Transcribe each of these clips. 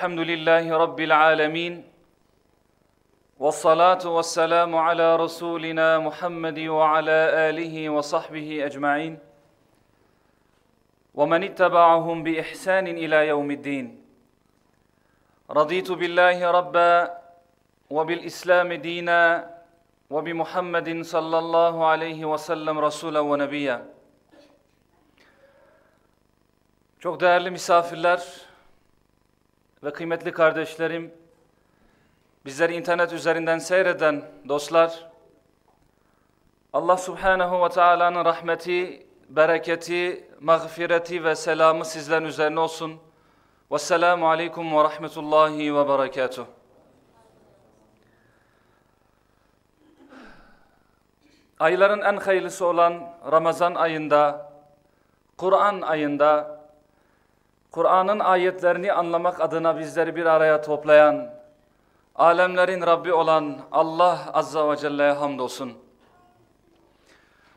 الحمد لله رب العالمين والصلاة والسلام على رسولنا محمد وعلى آله وصحبه أجمعين. ومن اتبعهم بإحسان إلى يوم الدين. رضيت بالله ربا وبالإسلام دينا وبمحمد صلى الله عليه وسلم رسولا ونبيا. Çok değerli misafirler ve kıymetli kardeşlerim, bizleri internet üzerinden seyreden dostlar, Allah Subhanahu ve Taala'nın rahmeti, bereketi, mağfireti ve selamı sizlerin üzerine olsun. Vesselamu aleyküm ve rahmetullahi ve berekatuh. Ayların en hayırlısı olan Ramazan ayında, Kur'an ayında, Kur'an'ın ayetlerini anlamak adına bizleri bir araya toplayan, alemlerin Rabbi olan Allah Azza ve Celle'ye hamdolsun.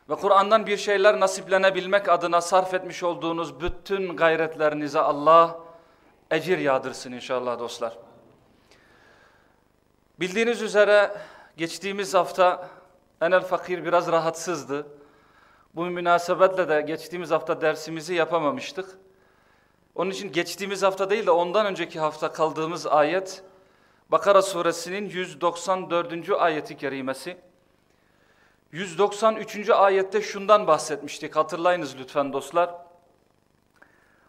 Ve Kur'an'dan bir şeyler nasiplenebilmek adına sarf etmiş olduğunuz bütün gayretlerinize Allah ecir yağdırsın inşallah dostlar. Bildiğiniz üzere geçtiğimiz hafta Enel Fakir biraz rahatsızdı. Bu münasebetle de geçtiğimiz hafta dersimizi yapamamıştık. Onun için geçtiğimiz hafta değil de ondan önceki hafta kaldığımız ayet Bakara suresinin 194. ayeti kerimesi. 193. ayette şundan bahsetmiştik hatırlayınız lütfen dostlar.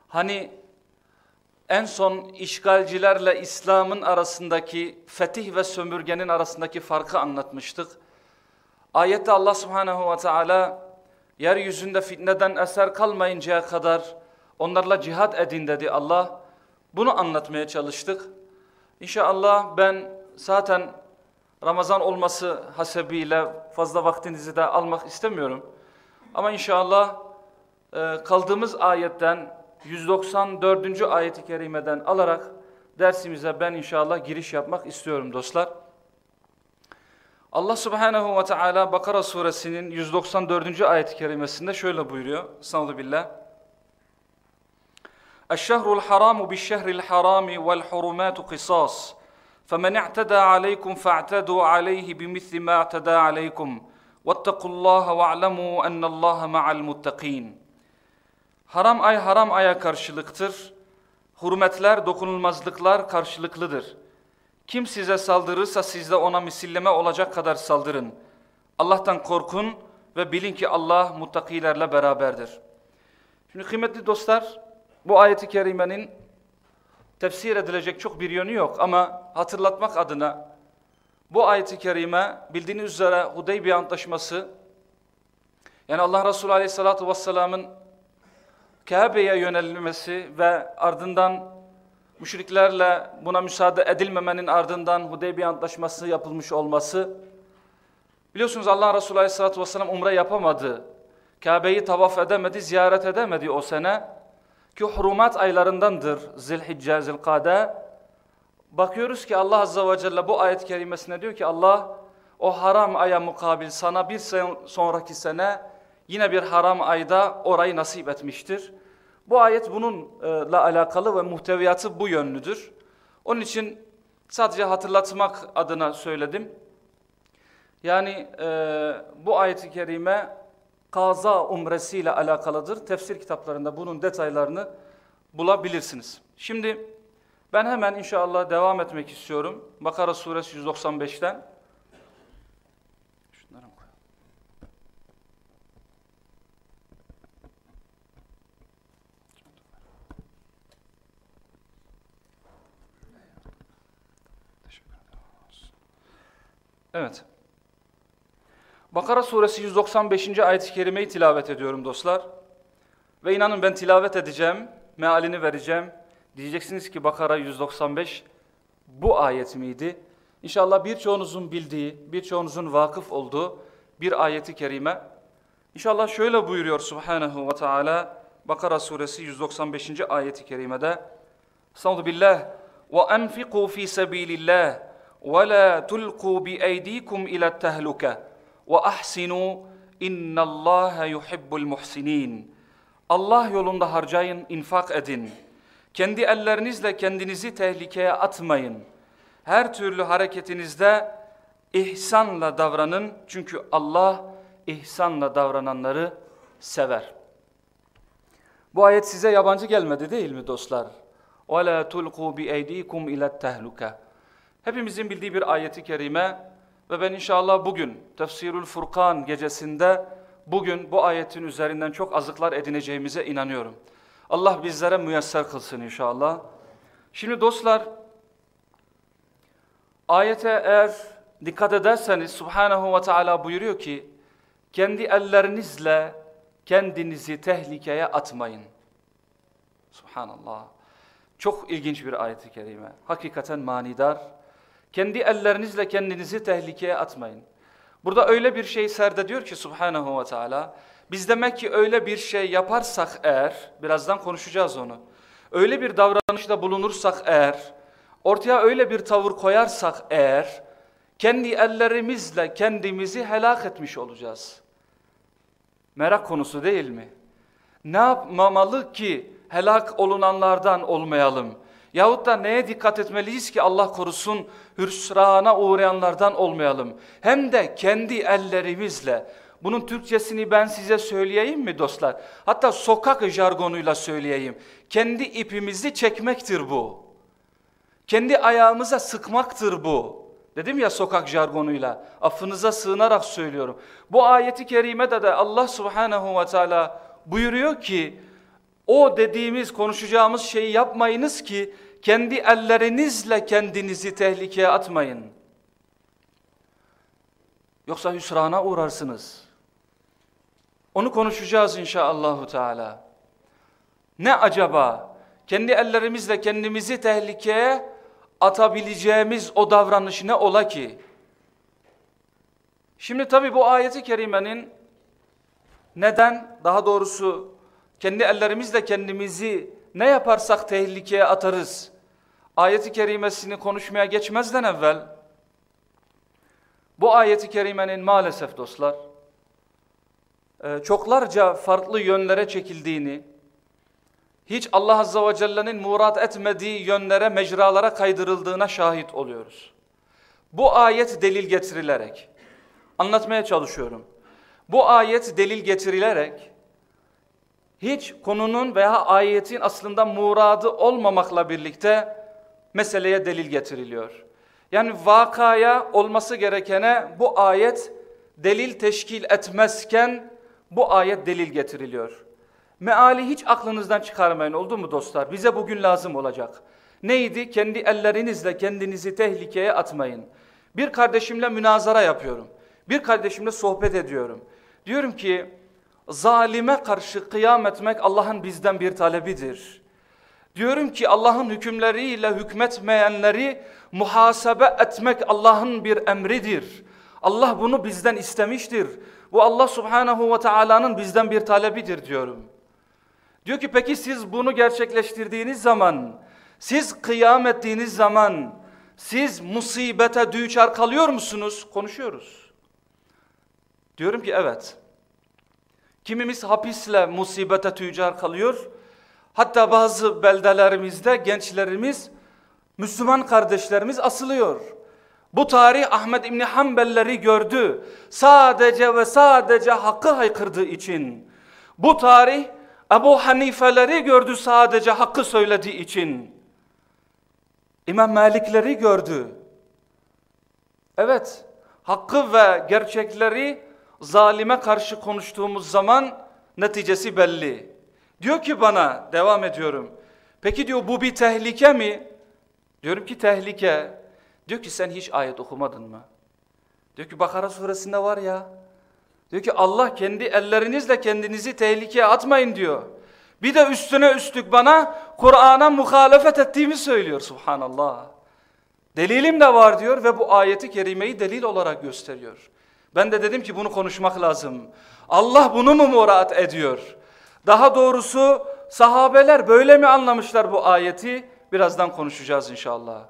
Hani en son işgalcilerle İslam'ın arasındaki fetih ve sömürgenin arasındaki farkı anlatmıştık. Ayette Allah subhanehu ve teala yeryüzünde fitneden eser kalmayıncaya kadar onlarla cihad edin dedi Allah. Bunu anlatmaya çalıştık. İnşallah ben zaten Ramazan olması hasebiyle fazla vaktinizi de almak istemiyorum. Ama inşallah e, kaldığımız ayetten 194. ayeti kerimeden alarak dersimize ben inşallah giriş yapmak istiyorum dostlar. Allah subhanehu ve teala Bakara suresinin 194. ayet-i kerimesinde şöyle buyuruyor. Sanadu billah. الشهر الحرام بالشهر الحرام والحرمات قصاص فمن اعتدى عليكم فاعتدوا عليه بمثل ما اعتدى عليكم واتقوا الله واعلموا أن الله مع المتقين Haram ay haram aya karşılıktır. Hürmetler, dokunulmazlıklar karşılıklıdır. Kim size saldırırsa siz de ona misilleme olacak kadar saldırın. Allah'tan korkun ve bilin ki Allah muttakilerle beraberdir. Şimdi kıymetli dostlar, bu ayeti kerimenin tefsir edilecek çok bir yönü yok ama hatırlatmak adına bu ayeti kerime bildiğiniz üzere Hudeybiye Antlaşması yani Allah Resulü Aleyhisselatü Vesselam'ın Kabe'ye yönelmesi ve ardından müşriklerle buna müsaade edilmemenin ardından Hudeybiye Antlaşması yapılmış olması biliyorsunuz Allah Resulü Aleyhisselatü Vesselam umre yapamadı. Kabe'yi tavaf edemedi, ziyaret edemedi o sene ki hurumat aylarındandır Zilhicce, Zilkade. Bakıyoruz ki Allah Azze ve Celle bu ayet kerimesine diyor ki Allah o haram aya mukabil sana bir sonraki sene yine bir haram ayda orayı nasip etmiştir. Bu ayet bununla alakalı ve muhteviyatı bu yönlüdür. Onun için sadece hatırlatmak adına söyledim. Yani e, bu ayet-i kerime kaza umresiyle alakalıdır. Tefsir kitaplarında bunun detaylarını bulabilirsiniz. Şimdi ben hemen inşallah devam etmek istiyorum. Bakara suresi 195'ten. Şunları mı koyalım? Evet. Bakara suresi 195. ayet-i kerimeyi tilavet ediyorum dostlar. Ve inanın ben tilavet edeceğim, mealini vereceğim. Diyeceksiniz ki Bakara 195 bu ayet miydi? İnşallah birçoğunuzun bildiği, birçoğunuzun vakıf olduğu bir ayeti kerime. İnşallah şöyle buyuruyor Subhanahu ve Teala Bakara suresi 195. ayeti kerimede. Estağfurullah billah ve enfiqu fi sabilillah ve la tulqu bi eydikum ila tehluke ve ahsinu innallaha yuhibbul muhsinin. Allah yolunda harcayın, infak edin. Kendi ellerinizle kendinizi tehlikeye atmayın. Her türlü hareketinizde ihsanla davranın. Çünkü Allah ihsanla davrananları sever. Bu ayet size yabancı gelmedi değil mi dostlar? وَلَا تُلْقُوا بِاَيْد۪يكُمْ اِلَى التَّهْلُكَ Hepimizin bildiği bir ayeti kerime ve ben inşallah bugün Tefsirül Furkan gecesinde bugün bu ayetin üzerinden çok azıklar edineceğimize inanıyorum. Allah bizlere müyesser kılsın inşallah. Şimdi dostlar ayete eğer dikkat ederseniz Subhanahu ve Teala buyuruyor ki kendi ellerinizle kendinizi tehlikeye atmayın. Subhanallah. Çok ilginç bir ayet-i kerime. Hakikaten manidar. Kendi ellerinizle kendinizi tehlikeye atmayın. Burada öyle bir şey serdediyor ki Subhanahu ve Teala. Biz demek ki öyle bir şey yaparsak eğer, birazdan konuşacağız onu. Öyle bir davranışta bulunursak eğer, ortaya öyle bir tavır koyarsak eğer, kendi ellerimizle kendimizi helak etmiş olacağız. Merak konusu değil mi? Ne yapmamalı ki helak olunanlardan olmayalım? Yahut da neye dikkat etmeliyiz ki Allah korusun hüsrana uğrayanlardan olmayalım? Hem de kendi ellerimizle. Bunun Türkçesini ben size söyleyeyim mi dostlar? Hatta sokak jargonuyla söyleyeyim. Kendi ipimizi çekmektir bu. Kendi ayağımıza sıkmaktır bu. Dedim ya sokak jargonuyla. Affınıza sığınarak söylüyorum. Bu ayeti kerimede de Allah subhanehu ve teala buyuruyor ki o dediğimiz konuşacağımız şeyi yapmayınız ki kendi ellerinizle kendinizi tehlikeye atmayın. Yoksa hüsrana uğrarsınız. Onu konuşacağız inşallahü teala. Ne acaba? Kendi ellerimizle kendimizi tehlikeye atabileceğimiz o davranış ne ola ki? Şimdi tabi bu ayeti kerimenin neden daha doğrusu kendi ellerimizle kendimizi ne yaparsak tehlikeye atarız. Ayeti kerimesini konuşmaya geçmezden evvel bu ayeti kerimenin maalesef dostlar e, çoklarca farklı yönlere çekildiğini, hiç Allah Azze ve Celle'nin murat etmediği yönlere, mecralara kaydırıldığına şahit oluyoruz. Bu ayet delil getirilerek, anlatmaya çalışıyorum. Bu ayet delil getirilerek, hiç konunun veya ayetin aslında muradı olmamakla birlikte meseleye delil getiriliyor. Yani vakaya olması gerekene bu ayet delil teşkil etmezken bu ayet delil getiriliyor. Meali hiç aklınızdan çıkarmayın oldu mu dostlar? Bize bugün lazım olacak. Neydi? Kendi ellerinizle kendinizi tehlikeye atmayın. Bir kardeşimle münazara yapıyorum. Bir kardeşimle sohbet ediyorum. Diyorum ki zalime karşı kıyam etmek Allah'ın bizden bir talebidir. Diyorum ki Allah'ın hükümleriyle hükmetmeyenleri muhasebe etmek Allah'ın bir emridir. Allah bunu bizden istemiştir. Bu Allah subhanahu ve teala'nın bizden bir talebidir diyorum. Diyor ki peki siz bunu gerçekleştirdiğiniz zaman, siz kıyam ettiğiniz zaman, siz musibete düçar kalıyor musunuz? Konuşuyoruz. Diyorum ki evet. Kimimiz hapisle musibete tüccar kalıyor. Hatta bazı beldelerimizde gençlerimiz, Müslüman kardeşlerimiz asılıyor. Bu tarih Ahmet İbni Hanbelleri gördü. Sadece ve sadece hakkı haykırdığı için. Bu tarih Ebu Hanifeleri gördü sadece hakkı söylediği için. İmam Malikleri gördü. Evet, hakkı ve gerçekleri zalime karşı konuştuğumuz zaman neticesi belli. Diyor ki bana, devam ediyorum. Peki diyor bu bir tehlike mi? Diyorum ki tehlike. Diyor ki sen hiç ayet okumadın mı? Diyor ki Bakara suresinde var ya. Diyor ki Allah kendi ellerinizle kendinizi tehlikeye atmayın diyor. Bir de üstüne üstlük bana Kur'an'a muhalefet ettiğimi söylüyor subhanallah. Delilim de var diyor ve bu ayeti kerimeyi delil olarak gösteriyor. Ben de dedim ki bunu konuşmak lazım. Allah bunu mu murat ediyor? Daha doğrusu sahabeler böyle mi anlamışlar bu ayeti? Birazdan konuşacağız inşallah.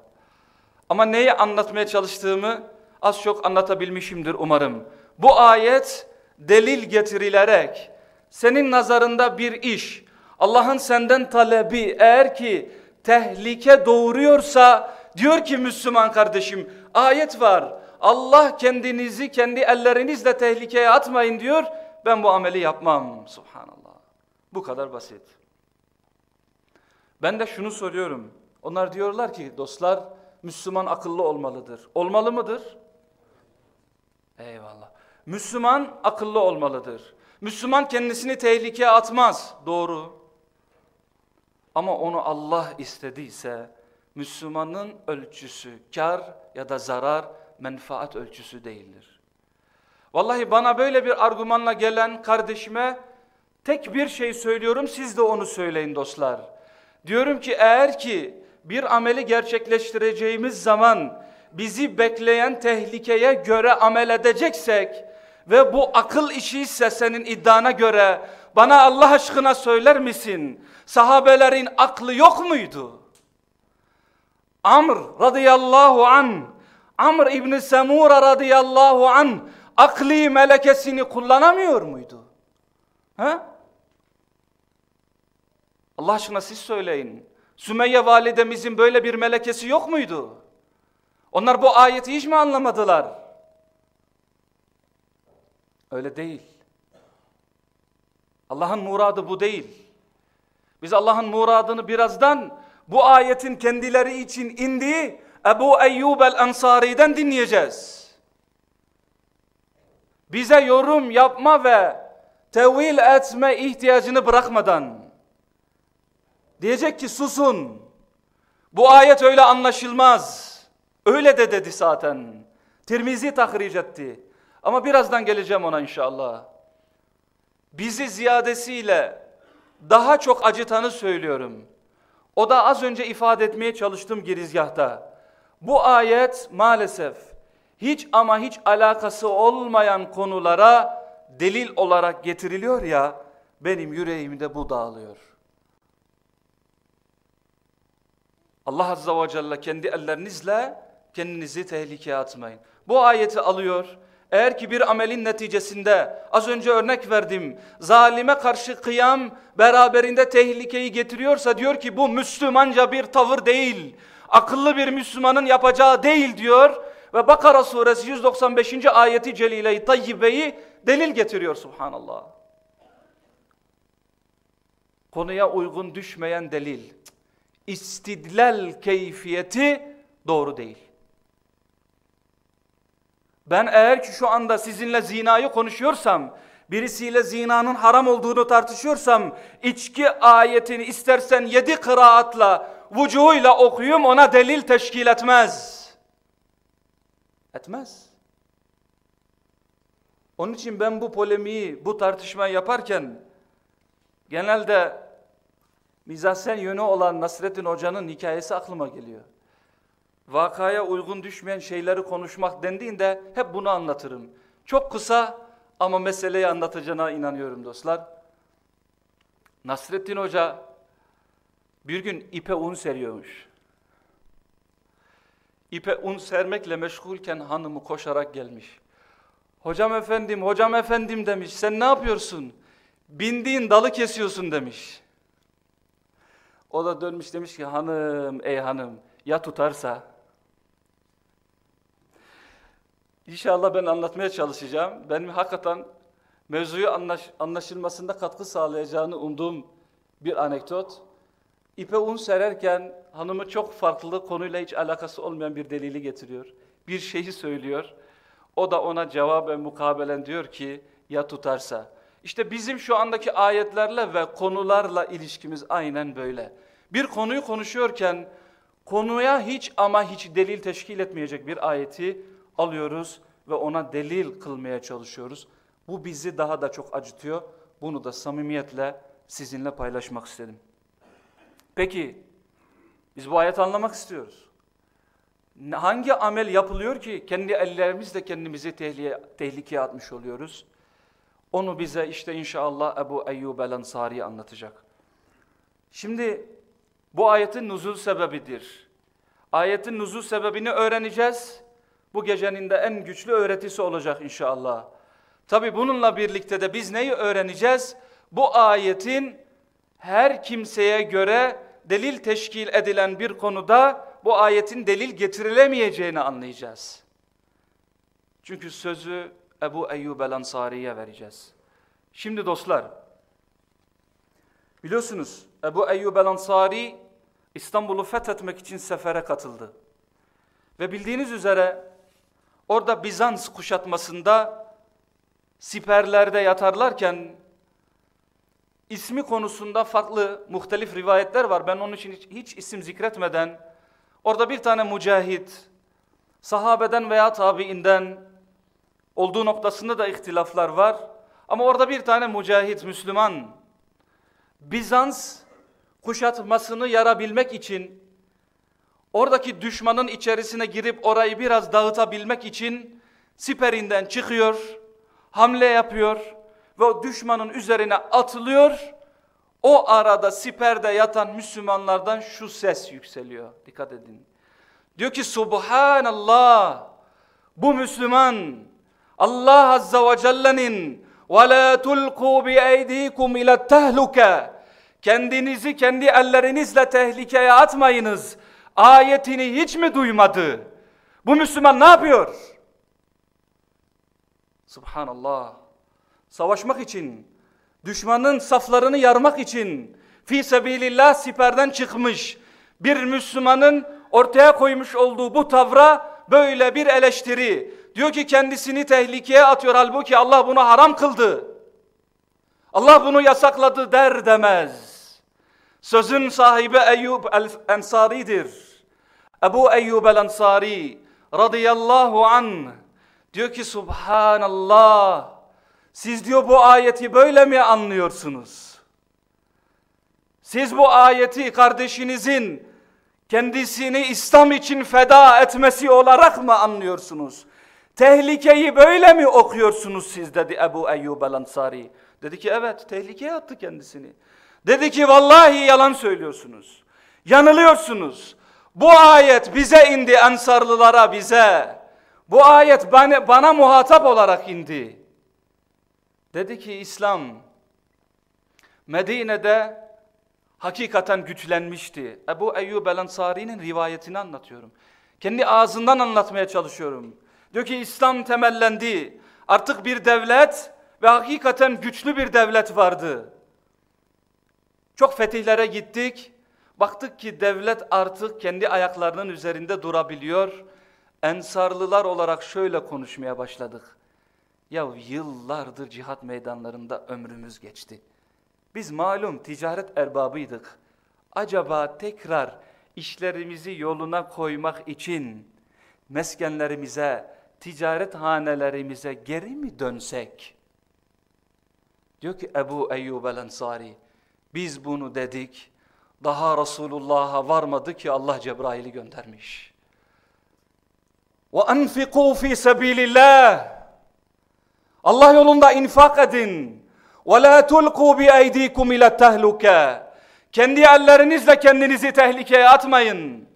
Ama neyi anlatmaya çalıştığımı az çok anlatabilmişimdir umarım. Bu ayet delil getirilerek senin nazarında bir iş Allah'ın senden talebi eğer ki tehlike doğuruyorsa diyor ki Müslüman kardeşim ayet var. Allah kendinizi kendi ellerinizle tehlikeye atmayın diyor. Ben bu ameli yapmam. Subhanallah. Bu kadar basit. Ben de şunu soruyorum. Onlar diyorlar ki dostlar Müslüman akıllı olmalıdır. Olmalı mıdır? Eyvallah. Müslüman akıllı olmalıdır. Müslüman kendisini tehlikeye atmaz. Doğru. Ama onu Allah istediyse Müslümanın ölçüsü kar ya da zarar menfaat ölçüsü değildir. Vallahi bana böyle bir argümanla gelen kardeşime tek bir şey söylüyorum siz de onu söyleyin dostlar. Diyorum ki eğer ki bir ameli gerçekleştireceğimiz zaman bizi bekleyen tehlikeye göre amel edeceksek ve bu akıl işi ise senin iddiana göre bana Allah aşkına söyler misin? Sahabelerin aklı yok muydu? Amr radıyallahu an, Amr İbni Semura radıyallahu an akli melekesini kullanamıyor muydu? Ha? Allah aşkına siz söyleyin. Sümeyye validemizin böyle bir melekesi yok muydu? Onlar bu ayeti hiç mi anlamadılar? Öyle değil. Allah'ın muradı bu değil. Biz Allah'ın muradını birazdan bu ayetin kendileri için indiği Ebu Eyyub el-Ensari'den dinleyeceğiz. Bize yorum yapma ve tevil etme ihtiyacını bırakmadan diyecek ki susun. Bu ayet öyle anlaşılmaz. Öyle de dedi zaten. Tirmizi tahric etti. Ama birazdan geleceğim ona inşallah. Bizi ziyadesiyle daha çok acıtanı söylüyorum. O da az önce ifade etmeye çalıştım girizgahta. Bu ayet maalesef hiç ama hiç alakası olmayan konulara delil olarak getiriliyor ya benim yüreğimde bu dağılıyor. Allah Azza ve Celle kendi ellerinizle kendinizi tehlikeye atmayın. Bu ayeti alıyor eğer ki bir amelin neticesinde az önce örnek verdim zalime karşı kıyam beraberinde tehlikeyi getiriyorsa diyor ki bu Müslümanca bir tavır değil. Akıllı bir Müslümanın yapacağı değil diyor ve Bakara suresi 195. ayeti celile-i tayyibeyi delil getiriyor subhanallah. Konuya uygun düşmeyen delil. İstidlal keyfiyeti doğru değil. Ben eğer ki şu anda sizinle zinayı konuşuyorsam, birisiyle zinanın haram olduğunu tartışıyorsam, içki ayetini istersen yedi kıraatla, vucuhuyla okuyum ona delil teşkil etmez. Etmez. Onun için ben bu polemiği, bu tartışmayı yaparken, genelde mizahsen yönü olan Nasrettin Hoca'nın hikayesi aklıma geliyor vakaya uygun düşmeyen şeyleri konuşmak dendiğinde hep bunu anlatırım. Çok kısa ama meseleyi anlatacağına inanıyorum dostlar. Nasrettin Hoca bir gün ipe un seriyormuş. İpe un sermekle meşgulken hanımı koşarak gelmiş. Hocam efendim, hocam efendim demiş. Sen ne yapıyorsun? Bindiğin dalı kesiyorsun demiş. O da dönmüş demiş ki hanım, ey hanım ya tutarsa? İnşallah ben anlatmaya çalışacağım. Benim hakikaten mevzuyu anlaş, anlaşılmasında katkı sağlayacağını umduğum bir anekdot. İpe un sererken hanımı çok farklı konuyla hiç alakası olmayan bir delili getiriyor. Bir şeyi söylüyor. O da ona cevaben mukabelen diyor ki ya tutarsa. İşte bizim şu andaki ayetlerle ve konularla ilişkimiz aynen böyle. Bir konuyu konuşuyorken konuya hiç ama hiç delil teşkil etmeyecek bir ayeti alıyoruz ve ona delil kılmaya çalışıyoruz. Bu bizi daha da çok acıtıyor. Bunu da samimiyetle sizinle paylaşmak istedim. Peki biz bu ayet anlamak istiyoruz. Hangi amel yapılıyor ki kendi ellerimizle kendimizi tehlikeye, tehlikeye atmış oluyoruz? Onu bize işte inşallah Ebu Eyyub el-Ansari anlatacak. Şimdi bu ayetin nuzul sebebidir. Ayetin nuzul sebebini öğreneceğiz. Bu gecenin de en güçlü öğretisi olacak inşallah. Tabi bununla birlikte de biz neyi öğreneceğiz? Bu ayetin her kimseye göre delil teşkil edilen bir konuda bu ayetin delil getirilemeyeceğini anlayacağız. Çünkü sözü Ebu Eyyub el-Ansari'ye vereceğiz. Şimdi dostlar, biliyorsunuz Ebu Eyyub el-Ansari İstanbul'u fethetmek için sefere katıldı. Ve bildiğiniz üzere orada Bizans kuşatmasında siperlerde yatarlarken ismi konusunda farklı muhtelif rivayetler var. Ben onun için hiç, hiç isim zikretmeden orada bir tane mücahit sahabeden veya tabiinden olduğu noktasında da ihtilaflar var. Ama orada bir tane mücahit Müslüman Bizans kuşatmasını yarabilmek için oradaki düşmanın içerisine girip orayı biraz dağıtabilmek için siperinden çıkıyor, hamle yapıyor ve o düşmanın üzerine atılıyor. O arada siperde yatan Müslümanlardan şu ses yükseliyor. Dikkat edin. Diyor ki Subhanallah bu Müslüman Allah Azza ve Celle'nin وَلَا تُلْقُوا بِاَيْد۪يكُمْ اِلَى التَّهْلُكَ Kendinizi kendi ellerinizle tehlikeye atmayınız. Ayetini hiç mi duymadı? Bu Müslüman ne yapıyor? Subhanallah. Savaşmak için, düşmanın saflarını yarmak için, fi sebilillah siperden çıkmış bir Müslümanın ortaya koymuş olduğu bu tavra böyle bir eleştiri. Diyor ki kendisini tehlikeye atıyor halbuki Allah bunu haram kıldı. Allah bunu yasakladı der demez. Sözün sahibi Eyyub el-Ensari'dir. Ebu Eyyub el-Ensari radıyallahu an diyor ki Subhanallah siz diyor bu ayeti böyle mi anlıyorsunuz? Siz bu ayeti kardeşinizin kendisini İslam için feda etmesi olarak mı anlıyorsunuz? Tehlikeyi böyle mi okuyorsunuz siz dedi Ebu Eyyub el-Ansari. Dedi ki evet tehlikeye attı kendisini. Dedi ki vallahi yalan söylüyorsunuz. Yanılıyorsunuz. Bu ayet bize indi ensarlılara bize. Bu ayet bana, bana muhatap olarak indi. Dedi ki İslam Medine'de hakikaten güçlenmişti. Ebu Eyyub el Ensari'nin rivayetini anlatıyorum. Kendi ağzından anlatmaya çalışıyorum. Diyor ki İslam temellendi. Artık bir devlet ve hakikaten güçlü bir devlet vardı. Çok fetihlere gittik. Baktık ki devlet artık kendi ayaklarının üzerinde durabiliyor. Ensarlılar olarak şöyle konuşmaya başladık. Ya yıllardır cihat meydanlarında ömrümüz geçti. Biz malum ticaret erbabıydık. Acaba tekrar işlerimizi yoluna koymak için meskenlerimize, ticaret hanelerimize geri mi dönsek? Diyor ki Ebu Eyyub el-Ensari, biz bunu dedik. Daha Resulullah'a varmadı ki Allah Cebrail'i göndermiş. وَاَنْفِقُوا ف۪ي سَب۪يلِ اللّٰهِ Allah yolunda infak edin. وَلَا تُلْقُوا بِاَيْد۪يكُمْ اِلَى التَّهْلُكَ Kendi ellerinizle kendinizi tehlikeye atmayın.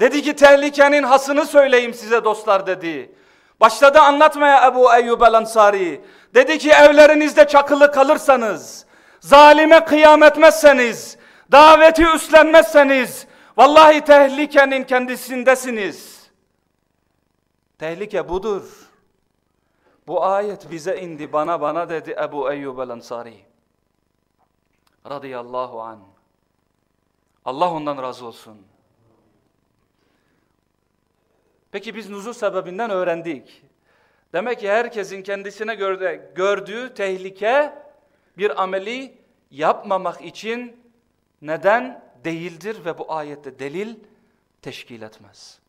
Dedi ki tehlikenin hasını söyleyeyim size dostlar dedi. Başladı anlatmaya Ebu Eyyub el Ansari. Dedi ki evlerinizde çakılı kalırsanız, zalime kıyam etmezseniz, daveti üstlenmezseniz, vallahi tehlikenin kendisindesiniz. Tehlike budur. Bu ayet bize indi, bana bana dedi Ebu Eyyub el-Ansari. Radıyallahu an. Allah ondan razı olsun. Peki biz nuzul sebebinden öğrendik. Demek ki herkesin kendisine gördüğü tehlike bir ameli yapmamak için neden değildir ve bu ayette delil teşkil etmez.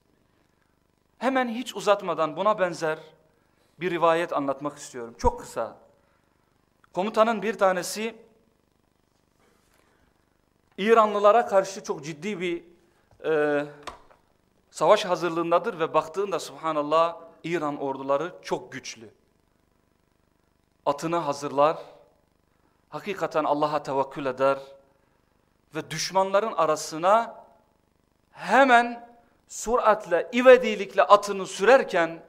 Hemen hiç uzatmadan buna benzer bir rivayet anlatmak istiyorum. Çok kısa. Komutanın bir tanesi İranlılara karşı çok ciddi bir e, savaş hazırlığındadır ve baktığında subhanallah İran orduları çok güçlü. Atını hazırlar, hakikaten Allah'a tevekkül eder ve düşmanların arasına hemen suratle, ivedilikle atını sürerken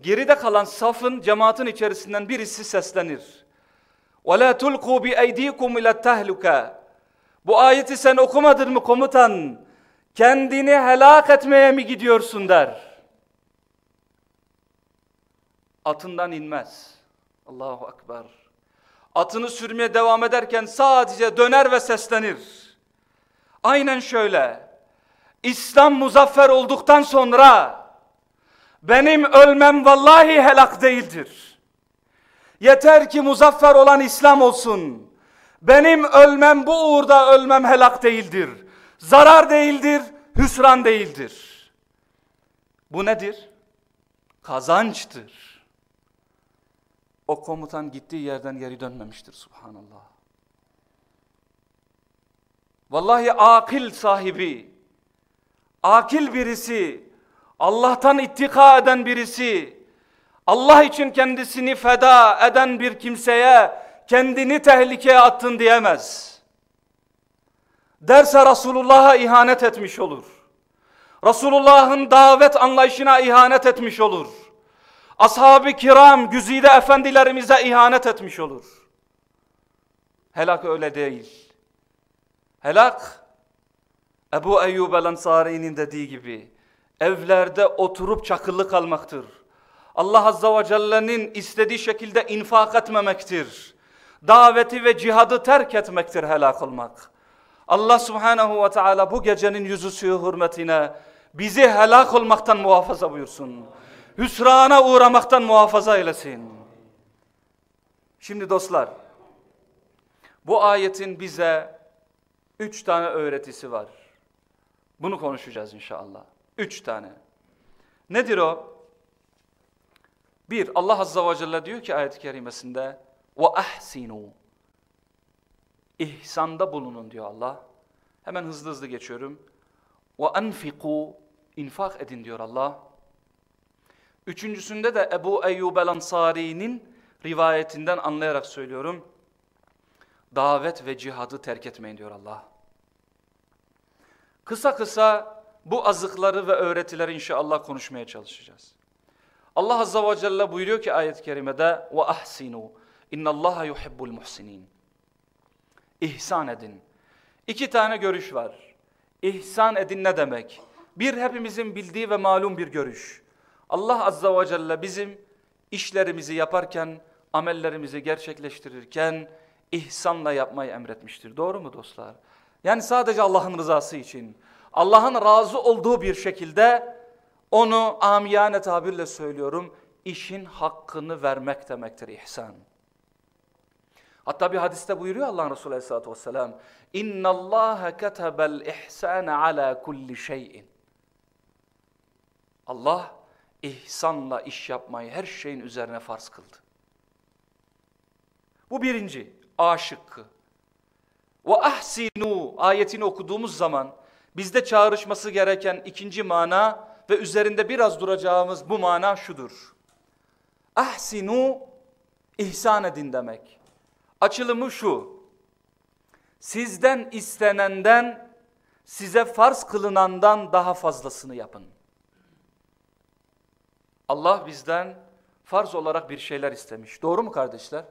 geride kalan safın cemaatin içerisinden birisi seslenir. وَلَا تُلْقُوا بِاَيْد۪يكُمْ اِلَى التَّهْلُكَ Bu ayeti sen okumadın mı komutan? Kendini helak etmeye mi gidiyorsun der. Atından inmez. Allahu Ekber. Atını sürmeye devam ederken sadece döner ve seslenir. Aynen şöyle. İslam muzaffer olduktan sonra benim ölmem vallahi helak değildir. Yeter ki muzaffer olan İslam olsun. Benim ölmem bu uğurda ölmem helak değildir. Zarar değildir, hüsran değildir. Bu nedir? Kazançtır. O komutan gittiği yerden geri dönmemiştir subhanallah. Vallahi akil sahibi, akil birisi, Allah'tan ittika eden birisi, Allah için kendisini feda eden bir kimseye kendini tehlikeye attın diyemez. Derse Resulullah'a ihanet etmiş olur. Resulullah'ın davet anlayışına ihanet etmiş olur. Ashab-ı kiram, güzide efendilerimize ihanet etmiş olur. Helak öyle değil. Helak, Ebu Eyyub el-Ensari'nin dediği gibi, evlerde oturup çakıllı kalmaktır. Allah Azza ve Celle'nin istediği şekilde infak etmemektir. Daveti ve cihadı terk etmektir helak olmak. Allah Subhanahu ve Teala bu gecenin yüzü suyu hürmetine bizi helak olmaktan muhafaza buyursun Hüsrana uğramaktan muhafaza eylesin. Şimdi dostlar, bu ayetin bize üç tane öğretisi var. Bunu konuşacağız inşallah. Üç tane. Nedir o? Bir, Allah Azza ve Celle diyor ki ayet-i kerimesinde وَأَحْسِنُوا İhsanda bulunun diyor Allah. Hemen hızlı hızlı geçiyorum. وَاَنْفِقُوا infak edin diyor Allah. Üçüncüsünde de Ebu Eyyub el-Ansari'nin rivayetinden anlayarak söylüyorum. Davet ve cihadı terk etmeyin diyor Allah. Kısa kısa bu azıkları ve öğretileri inşallah konuşmaya çalışacağız. Allah Azza ve Celle buyuruyor ki ayet-i kerimede ve ahsinu innallaha yuhibbul muhsinin. İhsan edin. İki tane görüş var. İhsan edin ne demek? Bir hepimizin bildiği ve malum bir görüş. Allah Azza ve Celle bizim işlerimizi yaparken, amellerimizi gerçekleştirirken ihsanla yapmayı emretmiştir. Doğru mu dostlar? Yani sadece Allah'ın rızası için, Allah'ın razı olduğu bir şekilde onu amiyane tabirle söylüyorum, işin hakkını vermek demektir ihsan. Hatta bir hadiste buyuruyor Allah Resulü Aleyhisselatü Vesselam, اِنَّ اللّٰهَ كَتَبَ الْاِحْسَانَ عَلَى كُلِّ شَيْءٍ Allah ihsanla iş yapmayı her şeyin üzerine farz kıldı. Bu birinci, A şıkkı. Ve ahsinu ayetini okuduğumuz zaman bizde çağrışması gereken ikinci mana ve üzerinde biraz duracağımız bu mana şudur. Ahsinu ihsan edin demek. Açılımı şu. Sizden istenenden size farz kılınandan daha fazlasını yapın. Allah bizden farz olarak bir şeyler istemiş. Doğru mu kardeşler?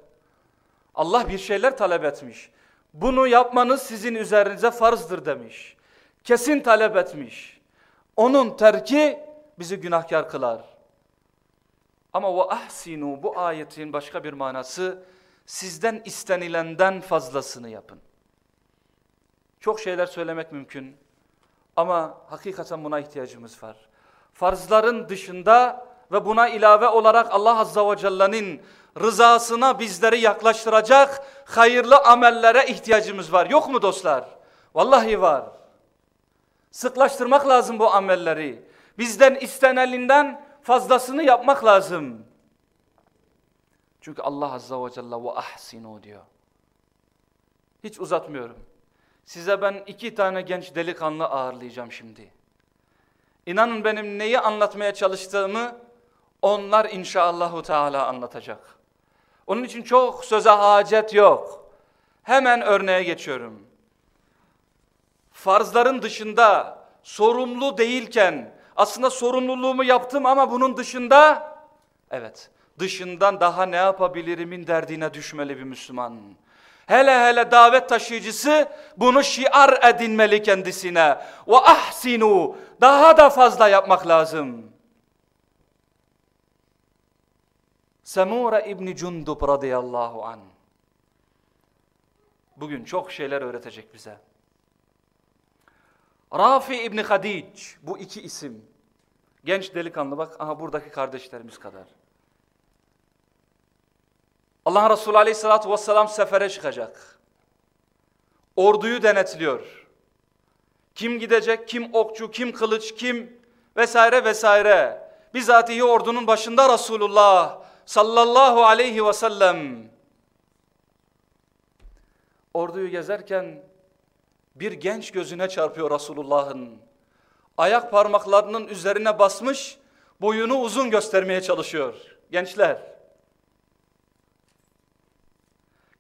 Allah bir şeyler talep etmiş. Bunu yapmanız sizin üzerinize farzdır demiş. Kesin talep etmiş. Onun terki bizi günahkar kılar. Ama ve ahsinu bu ayetin başka bir manası sizden istenilenden fazlasını yapın. Çok şeyler söylemek mümkün ama hakikaten buna ihtiyacımız var. Farzların dışında ve buna ilave olarak Allah Azza ve Celle'nin rızasına bizleri yaklaştıracak hayırlı amellere ihtiyacımız var. Yok mu dostlar? Vallahi var. Sıklaştırmak lazım bu amelleri. Bizden istenelinden fazlasını yapmak lazım. Çünkü Allah Azza ve Celle ve ahsinu diyor. Hiç uzatmıyorum. Size ben iki tane genç delikanlı ağırlayacağım şimdi. İnanın benim neyi anlatmaya çalıştığımı onlar inşallahü teala anlatacak. Onun için çok söze hacet yok. Hemen örneğe geçiyorum. Farzların dışında sorumlu değilken aslında sorumluluğumu yaptım ama bunun dışında evet dışından daha ne yapabilirimin derdine düşmeli bir Müslüman. Hele hele davet taşıyıcısı bunu şiar edinmeli kendisine. Ve ahsinu daha da fazla yapmak lazım. Semura İbni Cundub radıyallahu an. Bugün çok şeyler öğretecek bize. Rafi İbni Hadic bu iki isim. Genç delikanlı bak aha buradaki kardeşlerimiz kadar. Allah Resulü Aleyhisselatü Vesselam sefere çıkacak. Orduyu denetliyor. Kim gidecek, kim okçu, kim kılıç, kim vesaire vesaire. Bizatihi ordunun başında Resulullah sallallahu aleyhi ve sellem. Orduyu gezerken bir genç gözüne çarpıyor Resulullah'ın. Ayak parmaklarının üzerine basmış, boyunu uzun göstermeye çalışıyor. Gençler.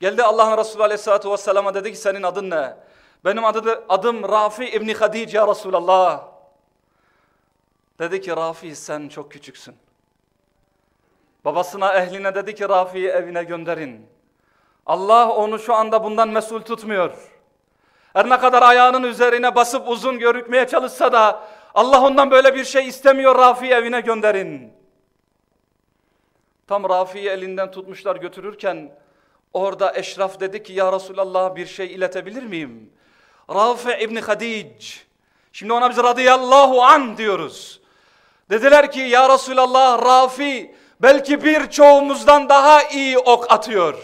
Geldi Allah'ın Resulü Aleyhisselatü Vesselam'a dedi ki senin adın ne? Benim adı, adım Rafi İbni Hadice ya Resulallah. Dedi ki Rafi sen çok küçüksün. Babasına ehline dedi ki Rafi'yi evine gönderin. Allah onu şu anda bundan mesul tutmuyor. Her ne kadar ayağının üzerine basıp uzun görükmeye çalışsa da Allah ondan böyle bir şey istemiyor Rafi'yi evine gönderin. Tam Rafi'yi elinden tutmuşlar götürürken orada eşraf dedi ki ya Resulallah bir şey iletebilir miyim? Rafi İbni Hadic. Şimdi ona biz radıyallahu an diyoruz. Dediler ki ya Resulallah Rafi belki birçoğumuzdan daha iyi ok atıyor.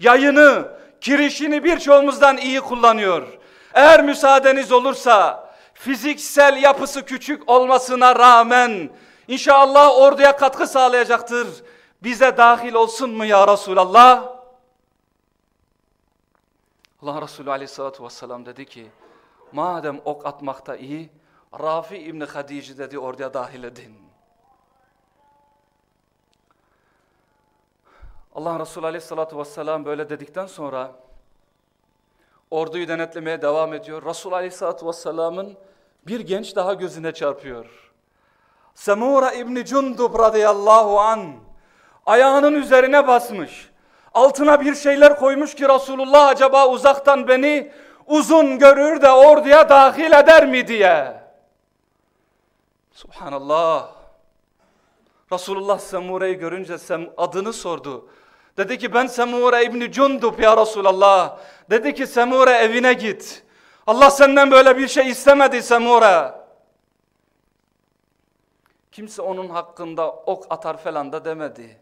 Yayını, kirişini birçoğumuzdan iyi kullanıyor. Eğer müsaadeniz olursa fiziksel yapısı küçük olmasına rağmen inşallah orduya katkı sağlayacaktır. Bize dahil olsun mu ya Resulallah? Allah Resulü aleyhissalatü vesselam dedi ki madem ok atmakta iyi Rafi İbni Hadici dedi oraya dahil edin. Allah Resulü Aleyhisselatü Vesselam böyle dedikten sonra orduyu denetlemeye devam ediyor. Resul Aleyhisselatü Vesselam'ın bir genç daha gözüne çarpıyor. Semura İbni Cundub radıyallahu an ayağının üzerine basmış. Altına bir şeyler koymuş ki Resulullah acaba uzaktan beni uzun görür de orduya dahil eder mi diye. Subhanallah. Resulullah Semure'yi görünce adını sordu. Dedi ki ben Semure İbni Cundub ya Resulallah. Dedi ki Semure evine git. Allah senden böyle bir şey istemedi Semure. Kimse onun hakkında ok atar falan da demedi.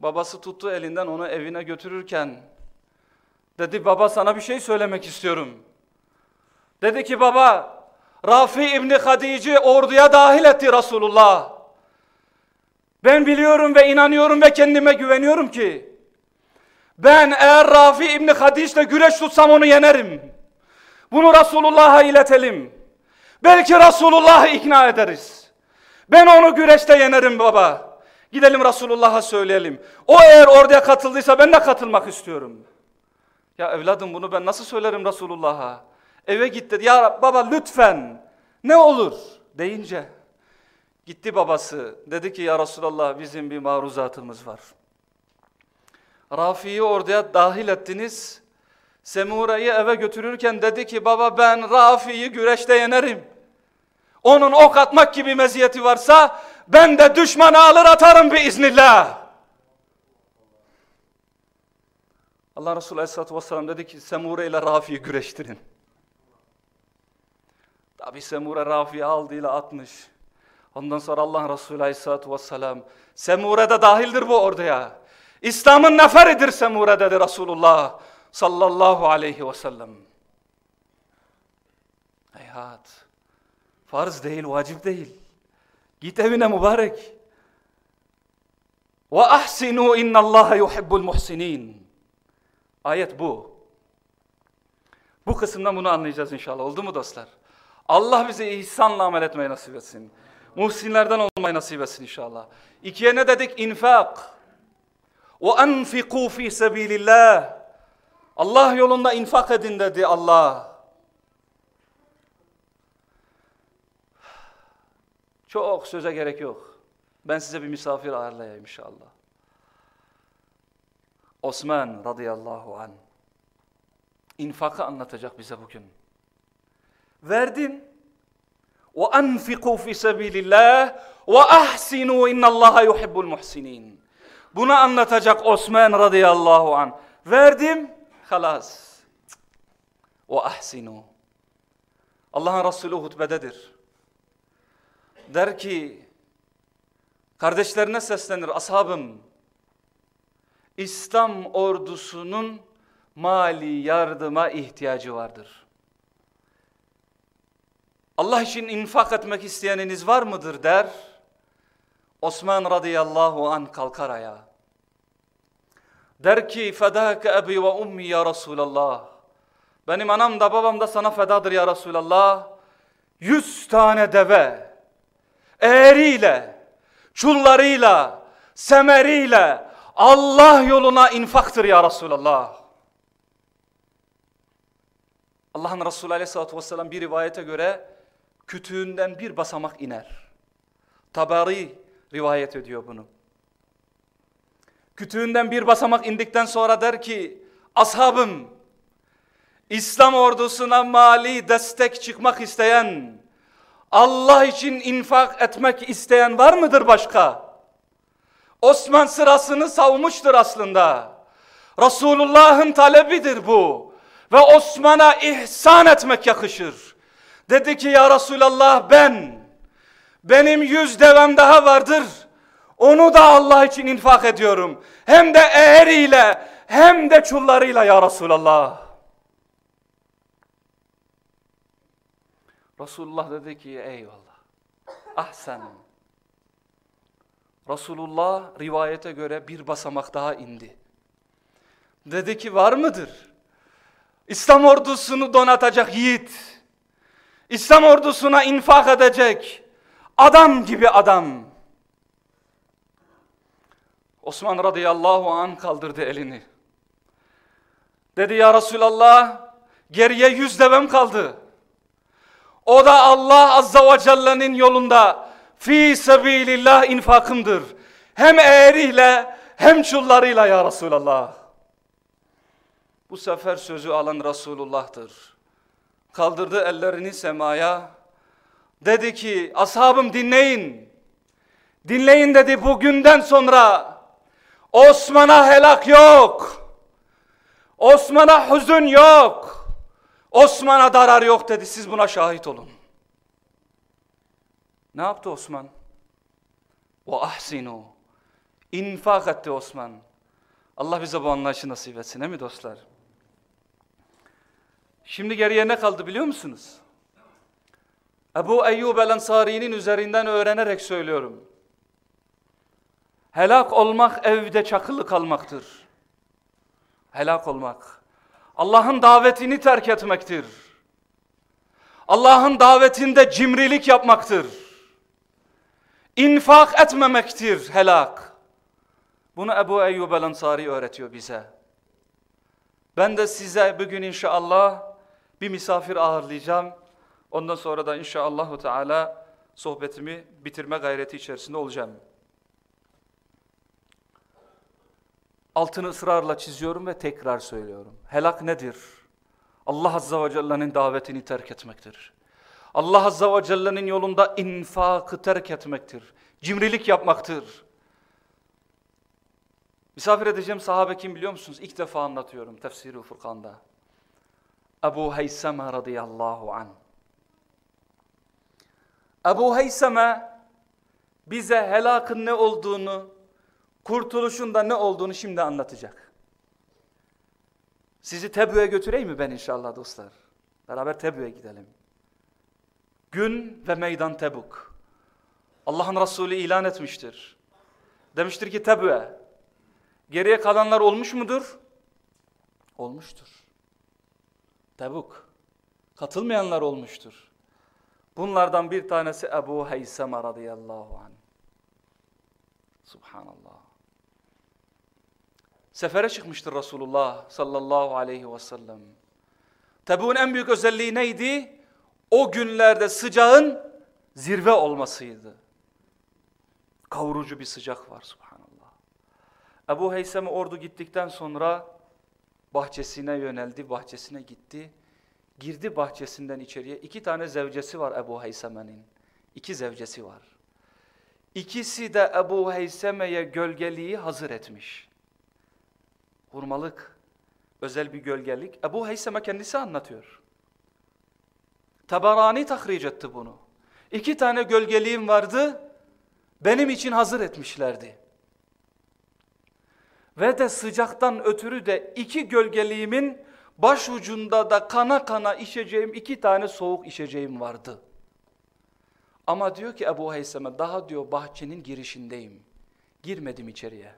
Babası tuttu elinden onu evine götürürken dedi baba sana bir şey söylemek istiyorum. Dedi ki baba Rafi İbni Hadici orduya dahil etti Resulullah. Ben biliyorum ve inanıyorum ve kendime güveniyorum ki ben eğer Rafi İbni Hadiç'le güreş tutsam onu yenerim. Bunu Resulullah'a iletelim. Belki Resulullah'ı ikna ederiz. Ben onu güreşte yenerim baba. Gidelim Resulullah'a söyleyelim. O eğer oraya katıldıysa ben de katılmak istiyorum. Ya evladım bunu ben nasıl söylerim Resulullah'a? Eve git dedi. Ya baba lütfen ne olur deyince Gitti babası dedi ki ya Resulallah bizim bir maruzatımız var. Rafi'yi oraya dahil ettiniz. Semura'yı eve götürürken dedi ki baba ben Rafi'yi güreşte yenerim. Onun ok atmak gibi meziyeti varsa ben de düşmanı alır atarım biiznillah. Allah Resulü Aleyhisselatü Vesselam dedi ki Semure ile Rafi'yi güreştirin. Tabi Semure Rafi'yi aldığıyla atmış. Ondan sonra Allah Resulü Aleyhisselatü Vesselam Semure'de dahildir bu orduya. İslam'ın neferidir Semure dedi Resulullah sallallahu aleyhi ve sellem. Hayat. Farz değil, vacip değil. Git evine mübarek. Ve ahsinu innallaha yuhibbul muhsinin. Ayet bu. Bu kısımdan bunu anlayacağız inşallah. Oldu mu dostlar? Allah bize ihsanla amel etmeyi nasip etsin. Muhsinlerden olmayı nasip etsin inşallah. İkiye ne dedik? İnfak. Ve enfiku fi sebilillah. Allah yolunda infak edin dedi Allah. Çok söze gerek yok. Ben size bir misafir ağırlayayım inşallah. Osman radıyallahu an. İnfakı anlatacak bize bugün. Verdin. Ve enfiku fi sabilillah ve ahsinu innallaha yuhibbul muhsinin. Bunu anlatacak Osman radıyallahu an. Verdim. Halas. Ahsinu. Allah'ın Resulü hutbededir. Der ki kardeşlerine seslenir ashabım İslam ordusunun mali yardıma ihtiyacı vardır. Allah için infak etmek isteyeniniz var mıdır der. Osman radıyallahu an kalkar ayağa. Der ki fedâke ebi ve ummi ya Resulallah. Benim anam da babam da sana fedadır ya Resulallah. Yüz tane deve, eğriyle, çullarıyla, semeriyle Allah yoluna infaktır ya Resulallah. Allah'ın Resulü aleyhissalatü vesselam bir rivayete göre kütüğünden bir basamak iner. Tabari rivayet ediyor bunu. Kütüğünden bir basamak indikten sonra der ki ashabım İslam ordusuna mali destek çıkmak isteyen Allah için infak etmek isteyen var mıdır başka? Osman sırasını savmuştur aslında. Resulullah'ın talebidir bu. Ve Osman'a ihsan etmek yakışır. Dedi ki ya Resulallah ben, benim yüz devem daha vardır. Onu da Allah için infak ediyorum. Hem de eğeriyle hem de çullarıyla ya Resulallah. Resulullah dedi ki eyvallah. Ahsen. Resulullah rivayete göre bir basamak daha indi. Dedi ki var mıdır? İslam ordusunu donatacak yiğit. İslam ordusuna infak edecek. Adam gibi adam. Osman radıyallahu an kaldırdı elini. Dedi ya Resulallah geriye yüz devem kaldı. O da Allah azza ve celle'nin yolunda fi sebilillah infakımdır. Hem eğriyle hem çullarıyla ya Resulallah. Bu sefer sözü alan Resulullah'tır. Kaldırdı ellerini semaya. Dedi ki ashabım dinleyin. Dinleyin dedi bugünden sonra Osman'a helak yok. Osman'a hüzün yok. Osman'a darar yok dedi. Siz buna şahit olun. Ne yaptı Osman? Ve ahsinu. İnfak etti Osman. Allah bize bu anlayışı nasip etsin. Değil mi dostlar? Şimdi geriye ne kaldı biliyor musunuz? Ebu Eyyub el Ensari'nin üzerinden öğrenerek söylüyorum. Helak olmak evde çakılı kalmaktır. Helak olmak. Allah'ın davetini terk etmektir. Allah'ın davetinde cimrilik yapmaktır. İnfak etmemektir helak. Bunu Ebu Eyyub el Ensari öğretiyor bize. Ben de size bugün inşallah bir misafir ağırlayacağım. Ondan sonra da inşallahü teala sohbetimi bitirme gayreti içerisinde olacağım. Altını ısrarla çiziyorum ve tekrar söylüyorum. Helak nedir? Allah Azza ve Celle'nin davetini terk etmektir. Allah Azza ve Celle'nin yolunda infakı terk etmektir. Cimrilik yapmaktır. Misafir edeceğim sahabe kim biliyor musunuz? İlk defa anlatıyorum tefsiri Furkan'da. Ebu Heyseme radıyallahu an. Ebu Heyseme bize helakın ne olduğunu, kurtuluşun da ne olduğunu şimdi anlatacak. Sizi Tebü'ye götüreyim mi ben inşallah dostlar? Beraber Tebü'ye gidelim. Gün ve meydan Tebuk. Allah'ın Resulü ilan etmiştir. Demiştir ki Tebü'ye. Geriye kalanlar olmuş mudur? Olmuştur. Tebuk. Katılmayanlar olmuştur. Bunlardan bir tanesi Ebu Heyseme radıyallahu anh. Subhanallah. Sefere çıkmıştır Resulullah sallallahu aleyhi ve sellem. Tebuk'un en büyük özelliği neydi? O günlerde sıcağın zirve olmasıydı. Kavurucu bir sıcak var subhanallah. Ebu Heysem ordu gittikten sonra bahçesine yöneldi, bahçesine gitti. Girdi bahçesinden içeriye. İki tane zevcesi var Ebu Heyseme'nin. İki zevcesi var. İkisi de Ebu Heyseme'ye gölgeliği hazır etmiş. Hurmalık, özel bir gölgelik. Ebu Heyseme kendisi anlatıyor. Tabarani tahric etti bunu. İki tane gölgeliğim vardı, benim için hazır etmişlerdi. Ve de sıcaktan ötürü de iki gölgeliğimin başucunda da kana kana içeceğim iki tane soğuk içeceğim vardı. Ama diyor ki Ebu Heysem'e daha diyor bahçenin girişindeyim. Girmedim içeriye.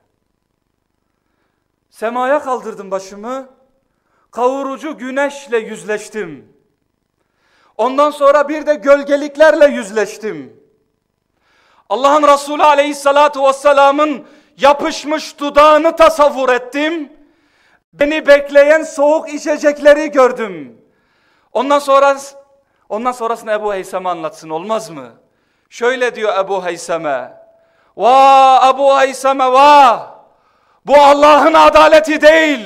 Semaya kaldırdım başımı. Kavurucu güneşle yüzleştim. Ondan sonra bir de gölgeliklerle yüzleştim. Allah'ın Resulü aleyhissalatu vesselamın yapışmış dudağını tasavvur ettim. Beni bekleyen soğuk içecekleri gördüm. Ondan sonra ondan sonrasını Ebu Heysem'e anlatsın olmaz mı? Şöyle diyor Ebu Heysem'e. Va Ebu Heysem'e va. Bu Allah'ın adaleti değil.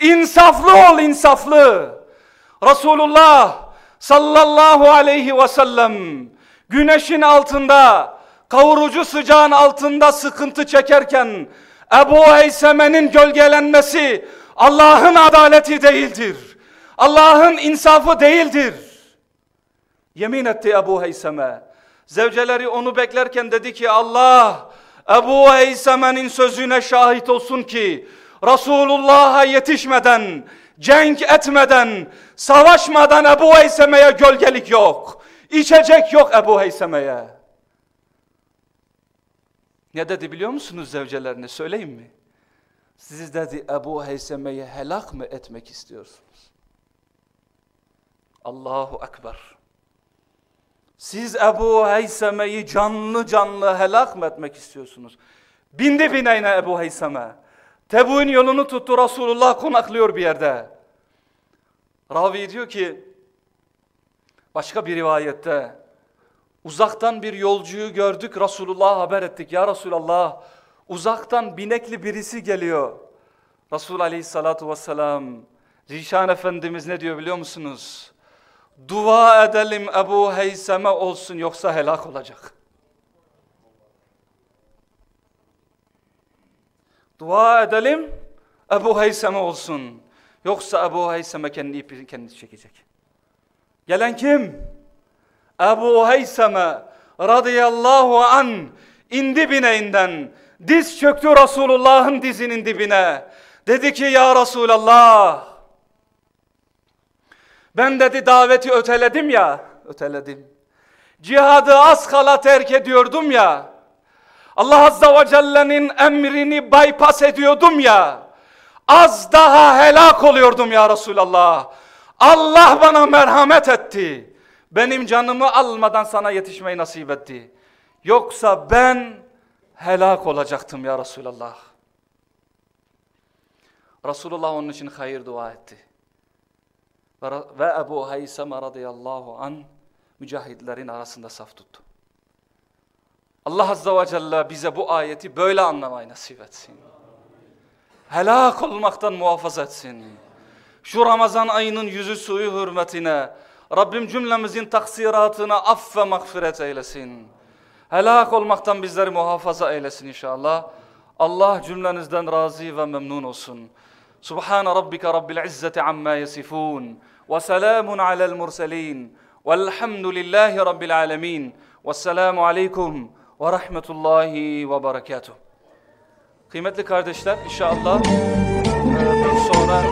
İnsaflı ol insaflı. Resulullah sallallahu aleyhi ve sellem güneşin altında kavurucu sıcağın altında sıkıntı çekerken Ebu Heyseme'nin gölgelenmesi Allah'ın adaleti değildir. Allah'ın insafı değildir. Yemin etti Ebu Heyseme. Zevceleri onu beklerken dedi ki Allah Ebu Heyseme'nin sözüne şahit olsun ki Resulullah'a yetişmeden, cenk etmeden, savaşmadan Ebu Heyseme'ye gölgelik yok. İçecek yok Ebu Heyseme'ye. Ne dedi biliyor musunuz zevcelerine söyleyeyim mi? Siz dedi Ebu Heyseme'yi helak mı etmek istiyorsunuz? Allahu Ekber. Siz Ebu Heyseme'yi canlı canlı helak mı etmek istiyorsunuz? Bindi bineyine Ebu Heyseme. Tebu'nun yolunu tuttu Resulullah konaklıyor bir yerde. Ravi diyor ki başka bir rivayette uzaktan bir yolcuyu gördük Resulullah'a haber ettik. Ya Resulallah uzaktan binekli birisi geliyor. Resul aleyhissalatu vesselam Zişan Efendimiz ne diyor biliyor musunuz? Dua edelim Ebu Heyseme olsun yoksa helak olacak. Dua edelim Ebu Heyseme olsun. Yoksa Ebu Heyseme kendi ipini kendisi çekecek. Gelen kim? Ebu Heyseme radıyallahu an indi bineğinden. Diz çöktü Resulullah'ın dizinin dibine. Dedi ki ya Resulallah ben dedi daveti öteledim ya, öteledim. Cihadı az kala terk ediyordum ya. Allah Azza ve Celle'nin emrini bypass ediyordum ya. Az daha helak oluyordum ya Resulallah. Allah bana merhamet etti. Benim canımı almadan sana yetişmeyi nasip etti. Yoksa ben helak olacaktım ya Resulallah. Resulullah onun için hayır dua etti. Ve Ebu Hayseme radıyallahu an mücahidlerin arasında saf tuttu. Allah Azze ve Celle bize bu ayeti böyle anlamayı nasip etsin. Helak olmaktan muhafaza etsin. Şu Ramazan ayının yüzü suyu hürmetine Rabbim cümlemizin taksiratına aff ve mağfiret eylesin. Helak olmaktan bizleri muhafaza eylesin inşallah. Allah cümlenizden razı ve memnun olsun. Subhane rabbike rabbil izzeti amma yasifun. Ve selamun alel murselin. Velhamdülillahi rabbil alemin. Vesselamu aleykum ve rahmetullahi ve berekatuhu. Kıymetli kardeşler inşallah e, sonra